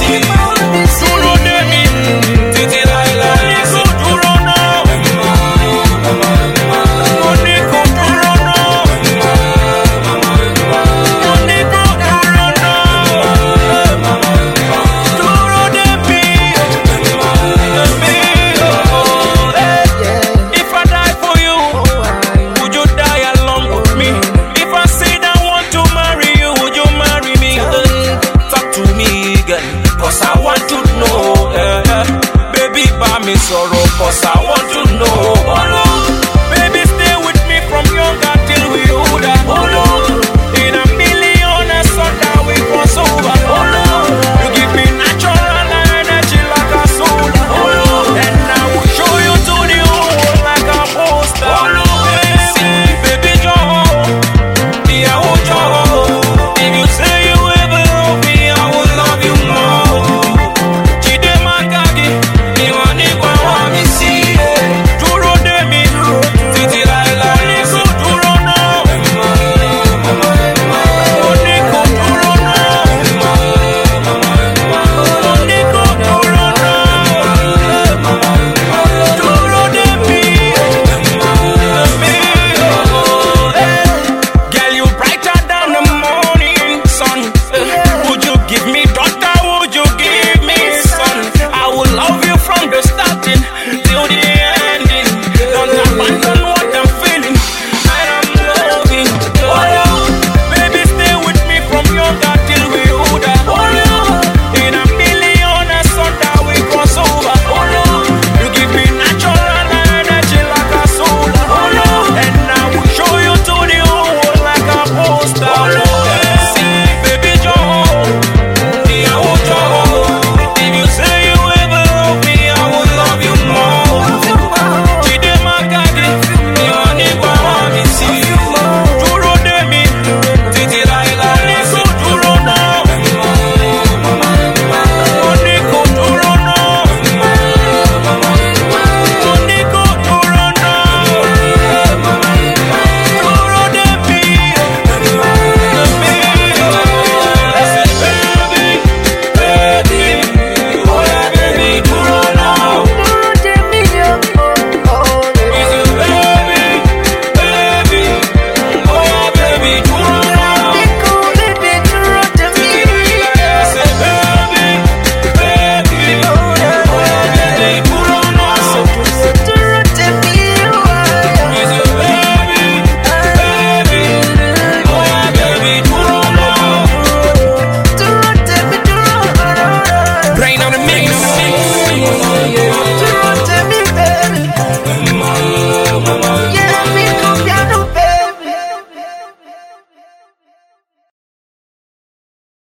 See, mi sọ̀rọ̀, cause I want to know. No.